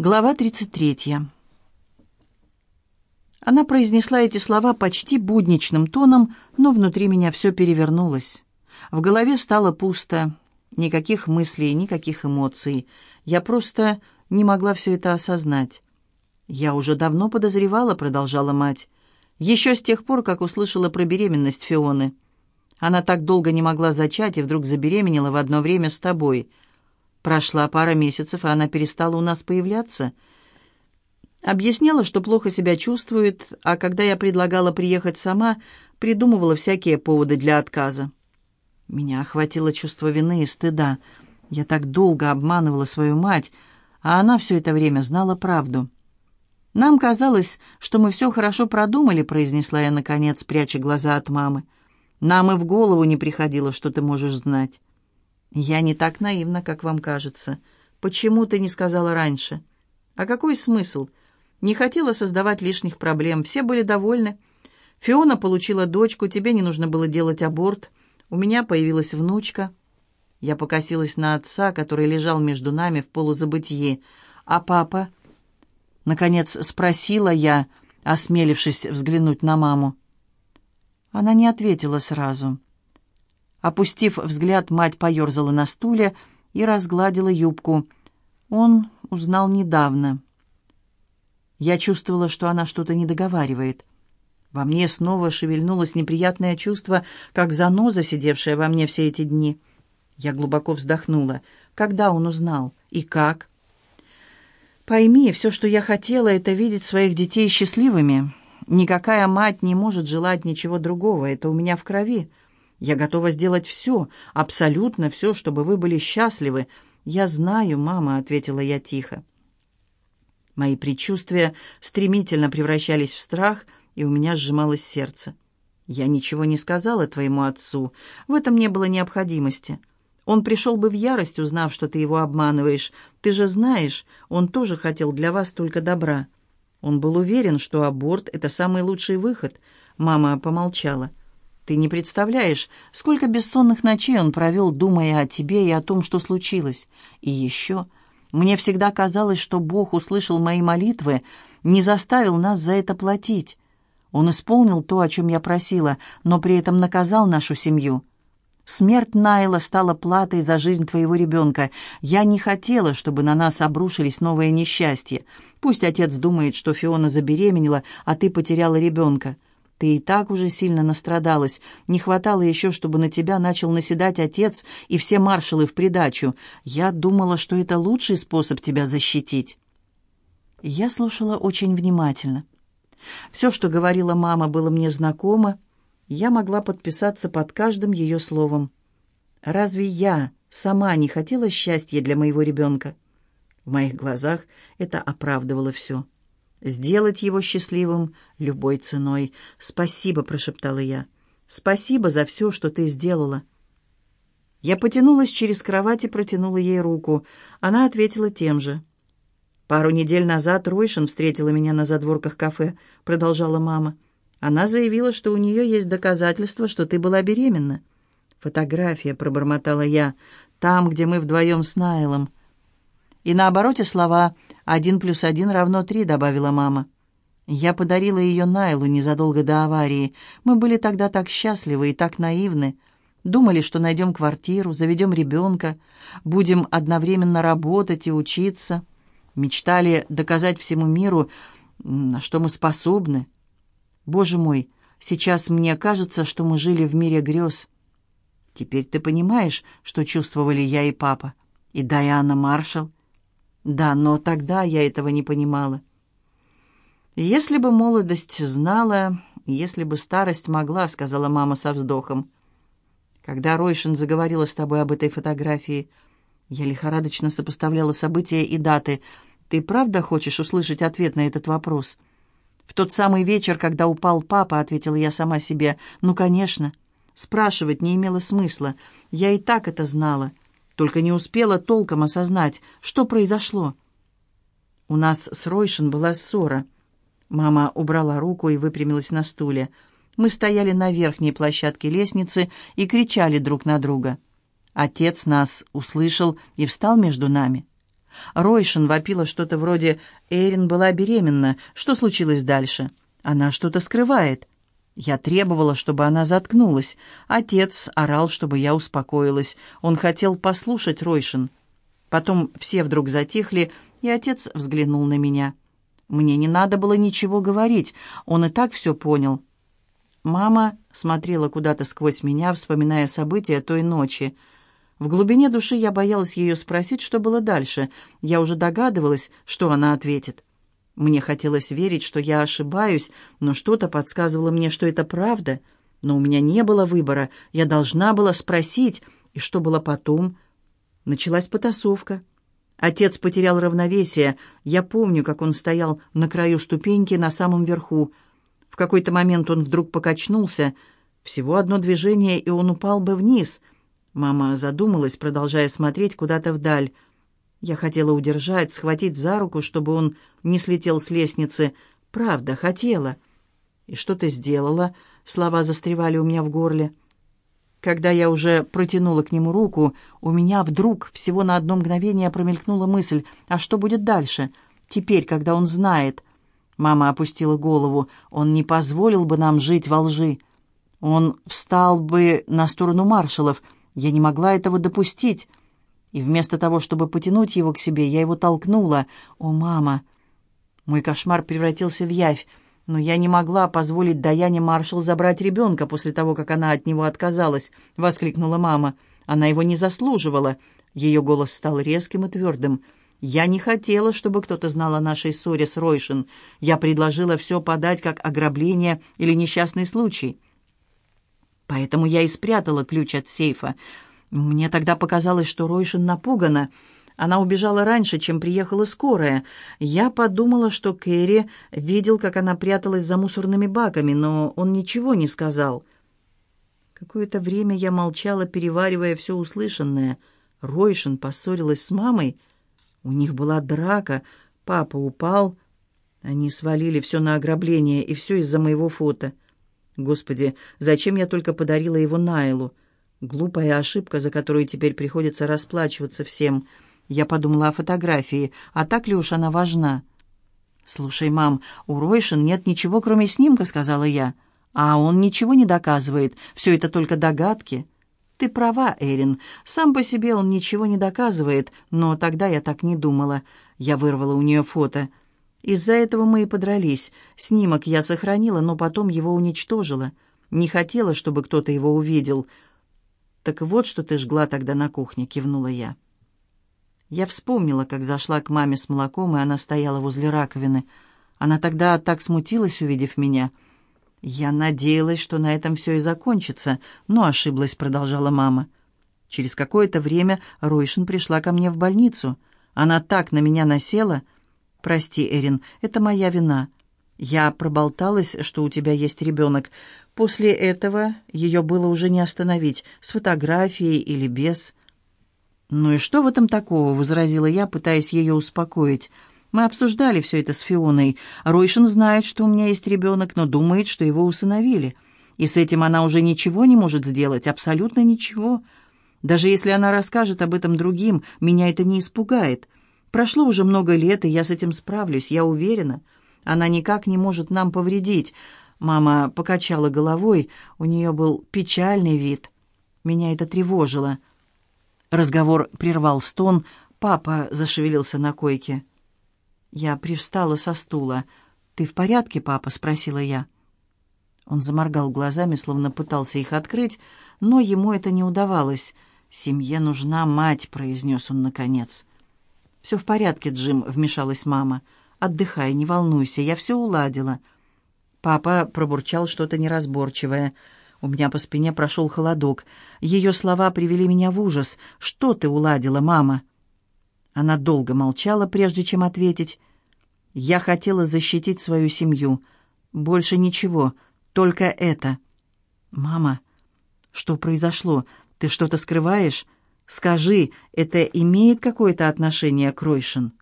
Глава 33. Она произнесла эти слова почти будничным тоном, но внутри меня все перевернулось. В голове стало пусто. Никаких мыслей, никаких эмоций. Я просто не могла все это осознать. «Я уже давно подозревала», — продолжала мать. «Еще с тех пор, как услышала про беременность Фионы. Она так долго не могла зачать и вдруг забеременела в одно время с тобой». Прошла пара месяцев, и она перестала у нас появляться. Объясняла, что плохо себя чувствует, а когда я предлагала приехать сама, придумывала всякие поводы для отказа. Меня охватило чувство вины и стыда. Я так долго обманывала свою мать, а она все это время знала правду. «Нам казалось, что мы все хорошо продумали», — произнесла я, наконец, пряча глаза от мамы. «Нам и в голову не приходило, что ты можешь знать». «Я не так наивна, как вам кажется. Почему ты не сказала раньше?» «А какой смысл? Не хотела создавать лишних проблем. Все были довольны. Фиона получила дочку, тебе не нужно было делать аборт. У меня появилась внучка». Я покосилась на отца, который лежал между нами в полузабытии. «А папа?» Наконец спросила я, осмелившись взглянуть на маму. Она не ответила сразу. Опустив взгляд, мать поерзала на стуле и разгладила юбку. Он узнал недавно. Я чувствовала, что она что-то не договаривает. Во мне снова шевельнулось неприятное чувство, как заноза, сидевшая во мне все эти дни. Я глубоко вздохнула. Когда он узнал? И как? Пойми, все, что я хотела, это видеть своих детей счастливыми. Никакая мать не может желать ничего другого. Это у меня в крови. Я готова сделать все, абсолютно все, чтобы вы были счастливы. Я знаю, мама, ответила я тихо. Мои предчувствия стремительно превращались в страх, и у меня сжималось сердце. Я ничего не сказала твоему отцу. В этом не было необходимости. Он пришел бы в ярость, узнав, что ты его обманываешь. Ты же знаешь, он тоже хотел для вас только добра. Он был уверен, что аборт — это самый лучший выход. Мама помолчала. Ты не представляешь, сколько бессонных ночей он провел, думая о тебе и о том, что случилось. И еще, мне всегда казалось, что Бог услышал мои молитвы, не заставил нас за это платить. Он исполнил то, о чем я просила, но при этом наказал нашу семью. Смерть Найла стала платой за жизнь твоего ребенка. Я не хотела, чтобы на нас обрушились новые несчастья. Пусть отец думает, что Фиона забеременела, а ты потеряла ребенка. Ты и так уже сильно настрадалась. Не хватало еще, чтобы на тебя начал наседать отец и все маршалы в придачу. Я думала, что это лучший способ тебя защитить». Я слушала очень внимательно. Все, что говорила мама, было мне знакомо. Я могла подписаться под каждым ее словом. Разве я сама не хотела счастья для моего ребенка? В моих глазах это оправдывало все сделать его счастливым любой ценой. «Спасибо», — прошептала я. «Спасибо за все, что ты сделала». Я потянулась через кровать и протянула ей руку. Она ответила тем же. «Пару недель назад Ройшин встретила меня на задворках кафе», — продолжала мама. «Она заявила, что у нее есть доказательства, что ты была беременна». «Фотография», — пробормотала я, — «там, где мы вдвоем с Найлом». И на обороте слова «один плюс один равно три», — добавила мама. Я подарила ее Найлу незадолго до аварии. Мы были тогда так счастливы и так наивны. Думали, что найдем квартиру, заведем ребенка, будем одновременно работать и учиться. Мечтали доказать всему миру, что мы способны. Боже мой, сейчас мне кажется, что мы жили в мире грез. Теперь ты понимаешь, что чувствовали я и папа, и Дайана Маршалл, да, но тогда я этого не понимала. «Если бы молодость знала, если бы старость могла», — сказала мама со вздохом. «Когда Ройшин заговорила с тобой об этой фотографии, я лихорадочно сопоставляла события и даты. Ты правда хочешь услышать ответ на этот вопрос?» «В тот самый вечер, когда упал папа», — ответила я сама себе. «Ну, конечно». Спрашивать не имело смысла. Я и так это знала только не успела толком осознать, что произошло. У нас с Ройшин была ссора. Мама убрала руку и выпрямилась на стуле. Мы стояли на верхней площадке лестницы и кричали друг на друга. Отец нас услышал и встал между нами. Ройшин вопила что-то вроде «Эрин была беременна. Что случилось дальше?» «Она что-то скрывает». Я требовала, чтобы она заткнулась. Отец орал, чтобы я успокоилась. Он хотел послушать Ройшин. Потом все вдруг затихли, и отец взглянул на меня. Мне не надо было ничего говорить, он и так все понял. Мама смотрела куда-то сквозь меня, вспоминая события той ночи. В глубине души я боялась ее спросить, что было дальше. Я уже догадывалась, что она ответит. Мне хотелось верить, что я ошибаюсь, но что-то подсказывало мне, что это правда. Но у меня не было выбора. Я должна была спросить. И что было потом? Началась потасовка. Отец потерял равновесие. Я помню, как он стоял на краю ступеньки на самом верху. В какой-то момент он вдруг покачнулся. Всего одно движение, и он упал бы вниз. Мама задумалась, продолжая смотреть куда-то вдаль. Я хотела удержать, схватить за руку, чтобы он не слетел с лестницы. Правда, хотела. И что ты сделала? Слова застревали у меня в горле. Когда я уже протянула к нему руку, у меня вдруг всего на одно мгновение промелькнула мысль, а что будет дальше? Теперь, когда он знает. Мама опустила голову. Он не позволил бы нам жить во лжи. Он встал бы на сторону маршалов. Я не могла этого допустить. И вместо того, чтобы потянуть его к себе, я его толкнула. «О, мама!» Мой кошмар превратился в явь, но я не могла позволить Даяне Маршал забрать ребенка после того, как она от него отказалась, — воскликнула мама. Она его не заслуживала. Ее голос стал резким и твердым. «Я не хотела, чтобы кто-то знал о нашей ссоре с Ройшин. Я предложила все подать как ограбление или несчастный случай. Поэтому я и спрятала ключ от сейфа. Мне тогда показалось, что Ройшин напугана. Она убежала раньше, чем приехала скорая. Я подумала, что Кэрри видел, как она пряталась за мусорными баками, но он ничего не сказал. Какое-то время я молчала, переваривая все услышанное. Ройшин поссорилась с мамой. У них была драка. Папа упал. Они свалили все на ограбление, и все из-за моего фото. Господи, зачем я только подарила его Найлу? Глупая ошибка, за которую теперь приходится расплачиваться всем. Я подумала о фотографии, а так ли уж она важна? «Слушай, мам, у Ройшин нет ничего, кроме снимка», — сказала я. «А он ничего не доказывает. Все это только догадки». «Ты права, Эрин. Сам по себе он ничего не доказывает, но тогда я так не думала». Я вырвала у нее фото. Из-за этого мы и подрались. Снимок я сохранила, но потом его уничтожила. Не хотела, чтобы кто-то его увидел. «Так вот, что ты жгла тогда на кухне», — кивнула я. Я вспомнила, как зашла к маме с молоком, и она стояла возле раковины. Она тогда так смутилась, увидев меня. «Я надеялась, что на этом все и закончится, но ошиблась», — продолжала мама. Через какое-то время Ройшин пришла ко мне в больницу. Она так на меня насела. «Прости, Эрин, это моя вина. Я проболталась, что у тебя есть ребенок. После этого ее было уже не остановить, с фотографией или без. «Ну и что в этом такого?» — возразила я, пытаясь ее успокоить. «Мы обсуждали все это с Фионой. Ройшин знает, что у меня есть ребенок, но думает, что его усыновили. И с этим она уже ничего не может сделать, абсолютно ничего. Даже если она расскажет об этом другим, меня это не испугает. Прошло уже много лет, и я с этим справлюсь, я уверена. Она никак не может нам повредить». Мама покачала головой, у нее был печальный вид. Меня это тревожило. Разговор прервал стон, папа зашевелился на койке. Я привстала со стула. «Ты в порядке, папа?» — спросила я. Он заморгал глазами, словно пытался их открыть, но ему это не удавалось. «Семье нужна мать», — произнес он наконец. «Все в порядке, Джим», — вмешалась мама. «Отдыхай, не волнуйся, я все уладила». Папа пробурчал что-то неразборчивое. У меня по спине прошел холодок. Ее слова привели меня в ужас. «Что ты уладила, мама?» Она долго молчала, прежде чем ответить. «Я хотела защитить свою семью. Больше ничего, только это». «Мама, что произошло? Ты что-то скрываешь? Скажи, это имеет какое-то отношение к Ройшин?»